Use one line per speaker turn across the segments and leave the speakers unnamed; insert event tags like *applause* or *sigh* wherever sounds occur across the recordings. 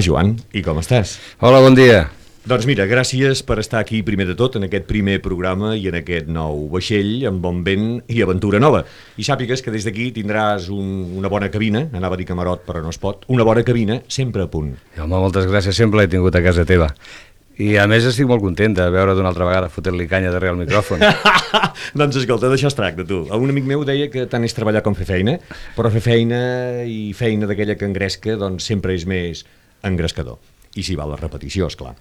Hola, Joan, i com estàs?
Hola, bon dia.
Doncs mira, gràcies per estar aquí primer de tot en aquest primer programa i en aquest nou vaixell amb bon vent i aventura nova. I sàpigues que des d'aquí tindràs un, una bona cabina, anava a dir camarot però no es pot, una bona cabina sempre a punt.
I, home, moltes gràcies, sempre l'he tingut a casa teva. I a més estic molt content de veure d'una altra vegada fotent-li canya darrere el micròfon. *laughs*
doncs escolta, d'això es tracta, tu. Un amic meu deia que tant és treballar com fer feina, però fer feina i feina d'aquella que engresca, doncs sempre és més engrescador. I si val la repetició, és clar.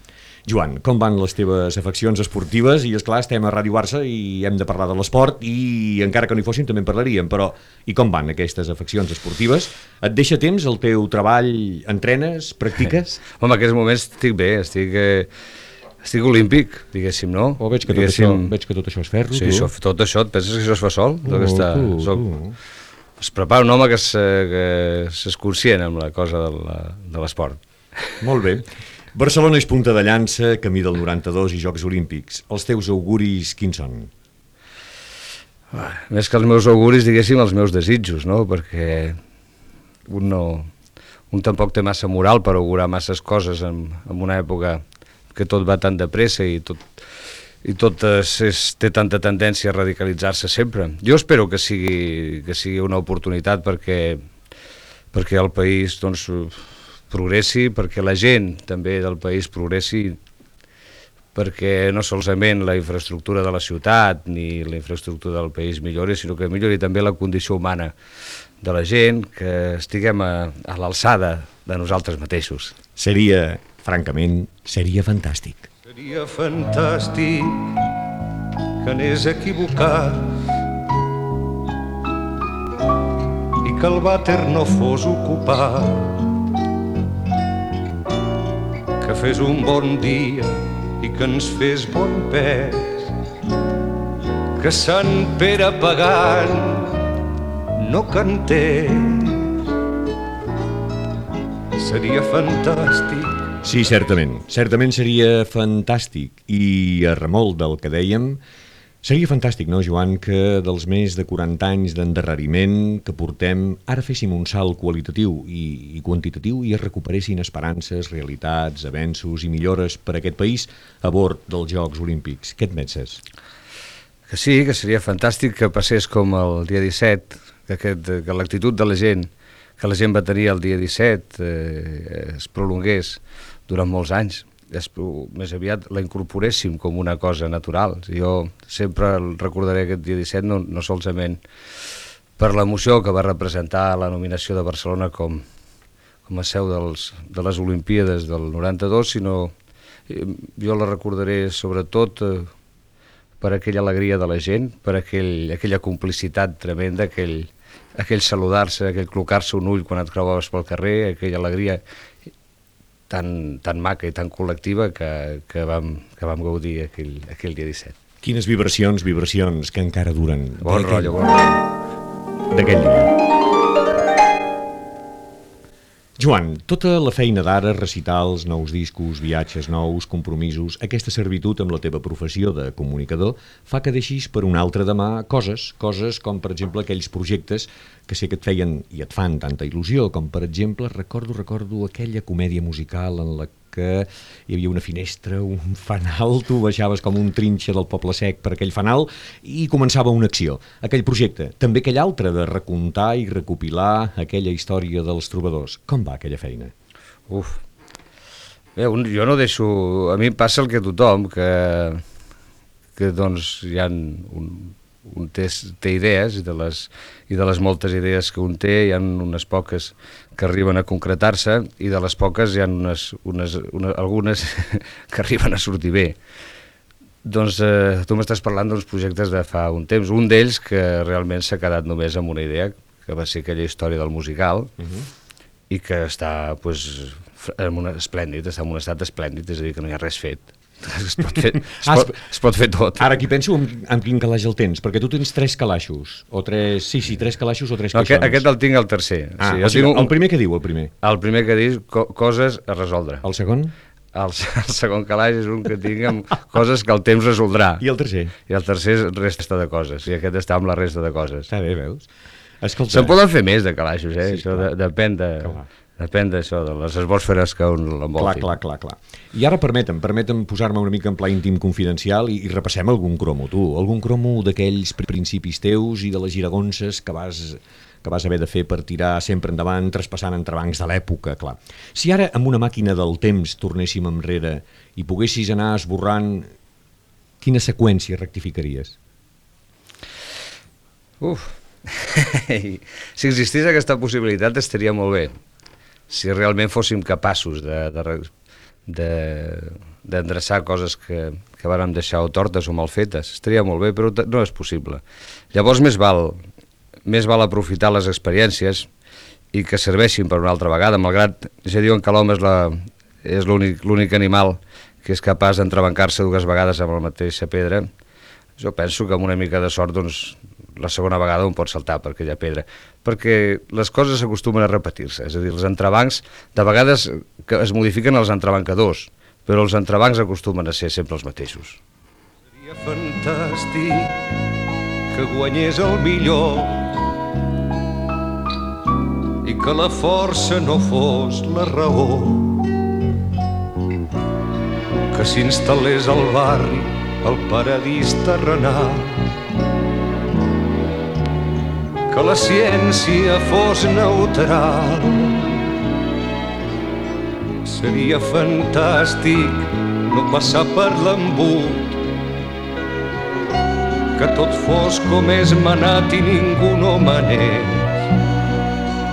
Joan, com van les teves afeccions esportives? I, és clar estem a Ràdio Barça i hem de parlar de l'esport i encara que no hi fossin també en parlaríem, però i com van aquestes afeccions esportives? Et deixa temps el teu treball? Entrenes? Practiques? *laughs*
Home, en aquests moments estic bé, estic... Eh, estic olímpic, diguéssim, no?
O veig que tot, això, veig que tot això és ferro,
sí,
tu?
Sí, tot això, et penses que això es fa sol?
Oh,
està,
tu,
soc,
tu.
Es prepara un home que s'és conscient amb la cosa de l'esport.
Molt bé. Barcelona és punta de llança, camí del 92 i Jocs Olímpics. Els teus auguris quins són?
Ah, més que els meus auguris, diguéssim, els meus desitjos, no? Perquè un no... Un tampoc té massa moral per augurar masses coses en, en una època que tot va tan de pressa i tot, i tot és, és, té tanta tendència a radicalitzar-se sempre. Jo espero que sigui, que sigui una oportunitat perquè, perquè el país doncs, progressi, perquè la gent també del país progressi, perquè no solament la infraestructura de la ciutat ni la infraestructura del país millori, sinó que millori també la condició humana de la gent, que estiguem a, a l'alçada de nosaltres mateixos.
Seria, francament, seria fantàstic.
Seria fantàstic que anés equivocat i que el vàter no fos ocupat que fes un bon dia i que ens fes bon pes que Sant Pere pagant no cantés seria fantàstic
Sí, certament. Certament seria fantàstic. I a remol del que dèiem, seria fantàstic, no, Joan, que dels més de 40 anys d'endarreriment que portem, ara féssim un salt qualitatiu i, i quantitatiu i es recuperessin esperances, realitats, avenços i millores per a aquest país a bord dels Jocs Olímpics. Què et penses?
Que sí, que seria fantàstic que passés com el dia 17, que, aquest, que l'actitud de la gent que la gent va tenir el dia 17 eh, es prolongués durant molts anys, més aviat la incorporéssim com una cosa natural. Jo sempre recordaré aquest dia 17, no, no solament per l'emoció que va representar la nominació de Barcelona com, com a seu dels, de les Olimpíades del 92, sinó eh, jo la recordaré sobretot eh, per aquella alegria de la gent, per aquell, aquella complicitat tremenda, aquell, aquell saludar-se, aquell clocar-se un ull quan et creuaves pel carrer, aquella alegria tan, tan maca i tan col·lectiva que, que, vam, que vam gaudir aquell, aquell dia 17.
Quines vibracions, vibracions que encara duren.
Bon rotllo, bon rotllo.
D'aquell dia. Joan, tota la feina d'ara, recitals, nous discos, viatges nous, compromisos, aquesta servitud amb la teva professió de comunicador fa que deixis per un altre demà coses, coses com per exemple aquells projectes que sé que et feien i et fan tanta il·lusió, com per exemple, recordo, recordo aquella comèdia musical en la que hi havia una finestra, un fanal, tu baixaves com un trinxa del poble sec per aquell fanal i començava una acció. Aquell projecte, també aquell altre de recontar i recopilar aquella història dels trobadors. Com va aquella feina?
Uf, Bé, un, jo no deixo... A mi em passa el que tothom, que, que doncs hi ha un, un té, té idees i de, les, i de les moltes idees que un té hi ha unes poques que arriben a concretar-se i de les poques hi ha unes, unes, unes, algunes *laughs* que arriben a sortir bé. Doncs eh, tu m'estàs parlant d'uns projectes de fa un temps, un d'ells que realment s'ha quedat només amb una idea, que va ser aquella història del musical, uh -huh. i que està pues, en un esplèndid, està en un estat esplèndid, és a dir, que no hi ha res fet *laughs* es pot fer, es
Ah,
pot, es pot fer tot.
Ara aquí penso amb, amb quin calaix el tens, perquè tu tens tres calaixos, o tres... Sí, sí, tres calaixos o tres
No, aquest,
caixons.
aquest el tinc al tercer.
Ah,
sí,
o sigui,
tinc
el primer que diu, el primer.
el primer que dius, co coses a resoldre.
El segon?
El, el segon calaix és un que tinc amb coses que el temps resoldrà.
I el tercer?
I el tercer és resta de coses. I aquest està amb la resta de coses.
Està bé, veus? Escolta,
Se'n poden fer més de calaixos, eh?
Sí,
Això
clar.
de, depèn de,
Clar.
Depèn d'això, de les atmosferes que un
Clar,
l'envoltin.
clar, clar, clar. I ara permetem, permetem posar-me una mica en pla íntim confidencial i, i repassem algun cromo, tu. Algun cromo d'aquells pri- principis teus i de les giragonses que vas, que vas haver de fer per tirar sempre endavant, traspassant entrebancs de l'època, clar. Si ara amb una màquina del temps tornéssim enrere i poguessis anar esborrant, quina seqüència rectificaries?
Uf, *laughs* si existís aquesta possibilitat estaria molt bé. Si realment fóssim capaços de, de, de, d'endreçar coses que, que vàrem deixar o tortes o mal fetes, estaria molt bé, però no és possible. Llavors més val, més val aprofitar les experiències i que serveixin per una altra vegada, malgrat ja diuen que l'home és l'únic animal que és capaç d'entrebancar-se dues vegades amb la mateixa pedra, jo penso que amb una mica de sort doncs, la segona vegada un pot saltar per aquella pedra, perquè les coses s'acostumen a repetir-se, és a dir, els entrebancs, de vegades que es modifiquen els entrebancadors, però els entrebancs acostumen a ser sempre els mateixos.
Seria fantàstic que guanyés el millor i que la força no fos la raó. Que s'instal·lés al barri el paradís terrenal. Que la ciència fos neutral. Seria fantàstic no passar per l'embut que tot fos com és manat i ningú no manés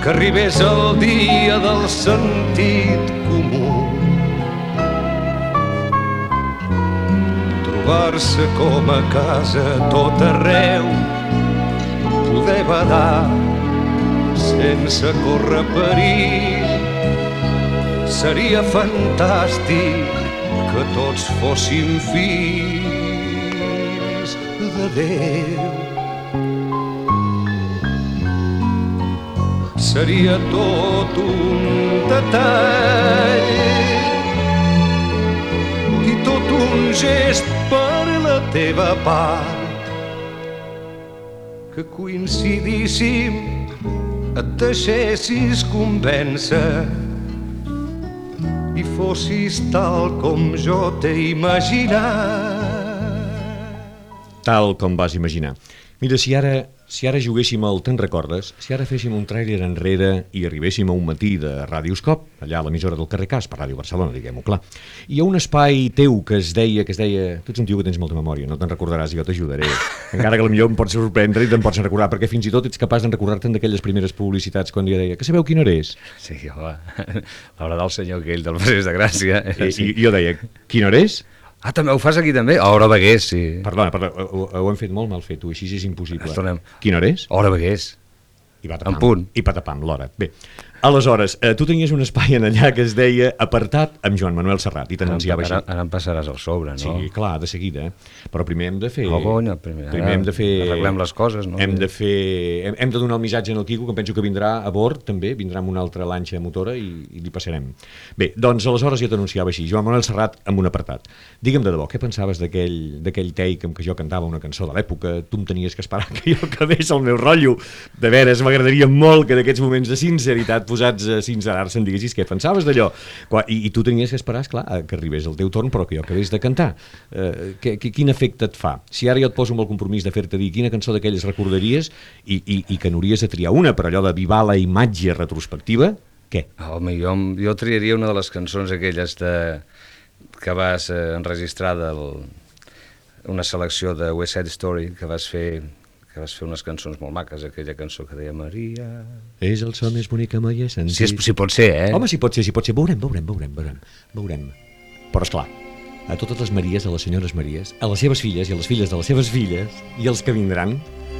que arribés el dia del sentit comú trobar-se com a casa tot arreu poder badar sense córrer perill seria fantàstic que tots fóssim fills de Déu. Seria tot un detall i tot un gest per la teva part que coincidíssim et deixessis convèncer i fossis tal com jo t'he imaginat.
Tal com vas imaginar. Mira, si ara, si ara juguéssim al Te'n recordes, si ara féssim un tràiler enrere i arribéssim a un matí de Radioscop, allà a l'emissora del carrer Cas, per Ràdio Barcelona, diguem-ho clar, hi ha un espai teu que es deia, que es deia, tu ets un tio que tens molta memòria, no te'n recordaràs jo t'ajudaré, *laughs* encara que potser em pots sorprendre i te'n pots recordar, perquè fins i tot ets capaç de recordar-te'n d'aquelles primeres publicitats quan jo deia, que sabeu quina hora és?
Sí, home, *laughs* l'hora del senyor aquell del Passeig de Gràcia.
I, i jo deia, quina hora és?
Ah, també ho fas aquí també? A hora Begués, sí.
Perdona, perdona ho, ho hem fet molt mal fet, tu, així és impossible.
Tornem.
Quina hora és?
Hora Begués.
I patapam.
En punt.
I patapam, l'hora. Bé, aleshores, eh, tu tenies un espai en allà que es deia Apartat amb Joan Manuel Serrat, i t'anunciava
ara,
així.
ara em passaràs el sobre, no?
Sí, clar, de seguida. Però primer hem de fer...
Oh, conya, primer.
primer hem de fer...
Arreglem les coses, no?
Hem de fer... Hem, hem de donar el missatge al Quico, que penso que vindrà a bord, també, vindrà amb una altra lanxa motora i, i li passarem. Bé, doncs aleshores jo t'anunciava així, Joan Manuel Serrat amb un apartat. Digue'm de debò, què pensaves d'aquell take en què jo cantava una cançó de l'època? Tu em tenies que esperar *laughs* que jo acabés el meu rotllo. De veres, m'agradaria molt que d'aquests moments de sinceritat posats a sincerar-se em diguessis què pensaves d'allò. I, I tu tenies que esperar, esclar, que arribés el teu torn, però que jo acabés de cantar. Eh, que, que, quin efecte et fa? Si ara jo et poso amb el compromís de fer-te dir quina cançó d'aquelles recordaries i, i, i que n'hauries de triar una, per allò de vivar la imatge retrospectiva, què?
Home, jo, jo triaria una de les cançons aquelles de, que vas eh, enregistrar del, una selecció de West Side Story que vas fer que vas fer unes cançons molt maques, aquella cançó que deia Maria...
És el so més bonic que mai he sentit.
Si, és, si pot ser, eh?
Home, si pot ser, si pot ser. Veurem, veurem, veurem, veurem. veurem. Però, és clar, a totes les Maries, a les senyores Maries, a les seves filles i a les filles de les seves filles, i els que vindran,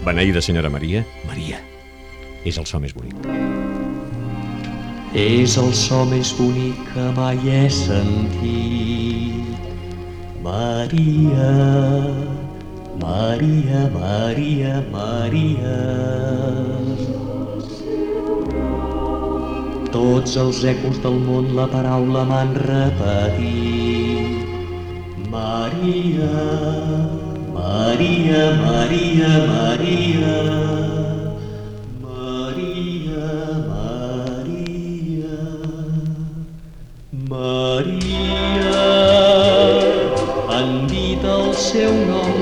beneïda senyora Maria, Maria, és el so més bonic.
És el so més bonic que mai he sentit. Maria, Maria, Maria, Maria. Tots els ecos del món la paraula m'han repetit. Maria, Maria, Maria, Maria. Maria, han dit el seu nom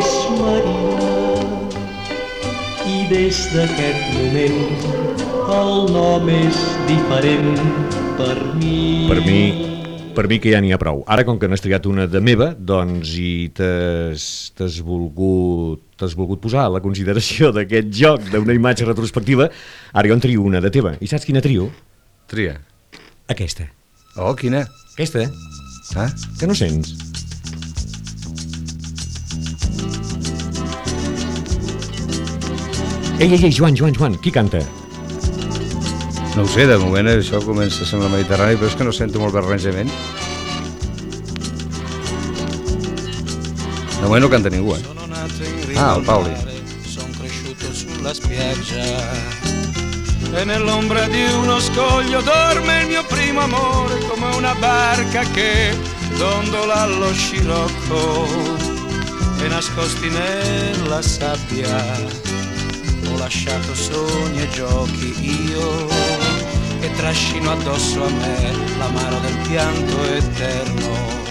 és Maria. I des d'aquest moment el nom és diferent per mi.
Per mi, per mi que ja n'hi ha prou. Ara, com que n'has triat una de meva, doncs i t'has volgut t'has volgut posar a la consideració *laughs* d'aquest joc d'una imatge retrospectiva, ara jo en trio una de teva. I saps quina trio?
Tria.
Aquesta.
Oh, quina?
Aquesta,
Ah?
que no sents? Ei, ei, ei, Joan, Joan, Joan, qui canta?
No ho sé, de moment això comença a semblar mediterrani, però és que no sento molt bé arranjament. De moment no canta ningú, eh? Ah, Paoli.
mare, son cresciuto sulla spiaggia e nell'ombra di uno scoglio dorme il mio primo amore come una barca che dondola allo scirocco e nascosti nella sabbia lasciato sogni e giochi io e trascino addosso a me l'amaro del pianto eterno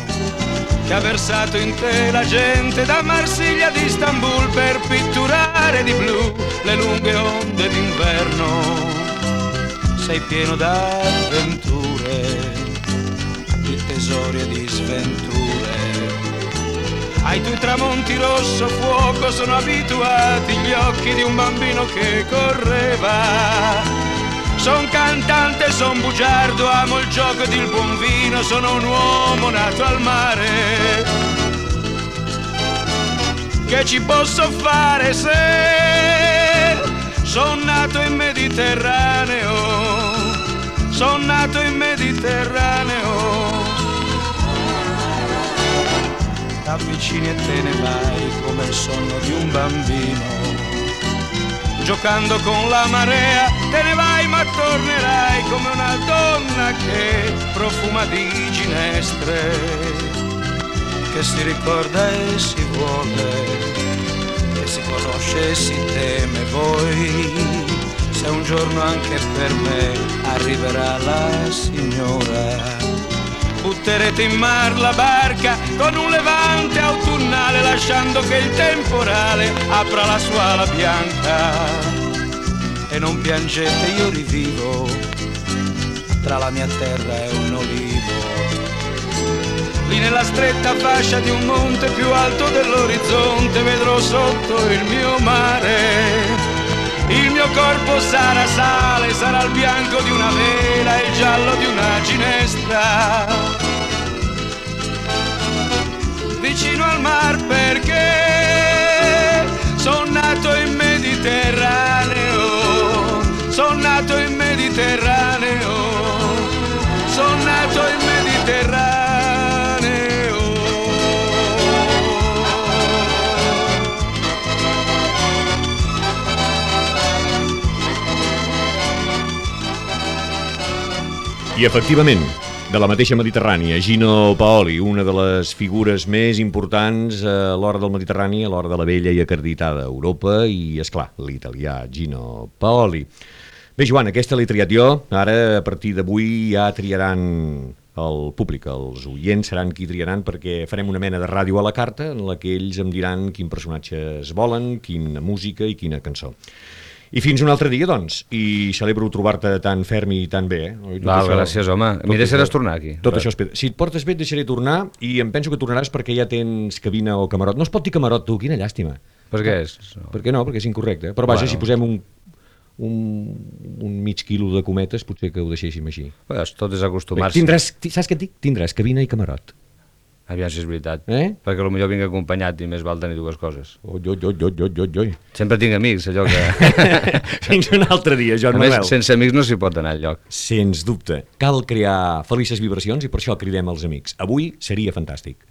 che ha versato in te la gente da Marsiglia ad Istanbul per pitturare di blu le lunghe onde d'inverno. Sei pieno d'avventure, di tesori e di sventure. Ai tuoi tramonti rosso fuoco sono abituati gli occhi di un bambino che correva. Son cantante, son bugiardo, amo il gioco ed il buon vino, sono un uomo nato al mare. Che ci posso fare se son nato in Mediterraneo? Son nato in Mediterraneo. T'avvicini e te ne vai come il sonno di un bambino giocando con la marea, te ne vai ma tornerai come una donna che profuma di ginestre, che si ricorda e si vuole, che si conosce e si teme voi. Se un giorno anche per me arriverà la signora butterete in mar la barca con un levante autunnale lasciando che il temporale apra la sua ala bianca. E non piangete io rivivo. Tra la mia terra e un olivo. Lì nella stretta fascia di un monte più alto dell'orizzonte vedrò sotto il mio mare. Il mio corpo sarà sale, sarà il bianco di una vela giallo di una ginestra. Vicino al mar perché
I efectivament, de la mateixa Mediterrània, Gino Paoli, una de les figures més importants a l'hora del Mediterrani, a l'hora de la vella i acreditada Europa, i, és clar l'italià Gino Paoli. Bé, Joan, aquesta l'he triat jo, ara a partir d'avui ja triaran el públic, els oients seran qui triaran perquè farem una mena de ràdio a la carta en la que ells em diran quin personatge es volen, quina música i quina cançó. I fins un altre dia, doncs, i celebro trobar-te tan ferm i tan bé. Eh?
Val,
això-
gràcies, home. M'hi deixaràs tornar aquí.
Tot això espera. Si et portes bé et deixaré tornar i em penso que tornaràs perquè ja tens cabina o camarot. No es pot dir camarot, tu, quina llàstima.
Per què és?
Per què no? Perquè és incorrecte. Però vaja,
Bueno.
si posem un, un, un mig quilo de cometes, potser que ho deixéssim així.
Bé, tot és acostumar-se.
tindràs, saps què et dic? Tindràs cabina i camarot.
Aviam si és veritat.
Eh?
Perquè potser vinc acompanyat i més val tenir dues coses.
Oi, oi, oi, oi, oi, oi, oi.
Sempre tinc amics, allò que... *laughs*
Fins un altre dia, Joan Manuel.
sense amics no s'hi pot anar enlloc.
Sens dubte. Cal crear felices vibracions i per això cridem els amics. Avui seria fantàstic.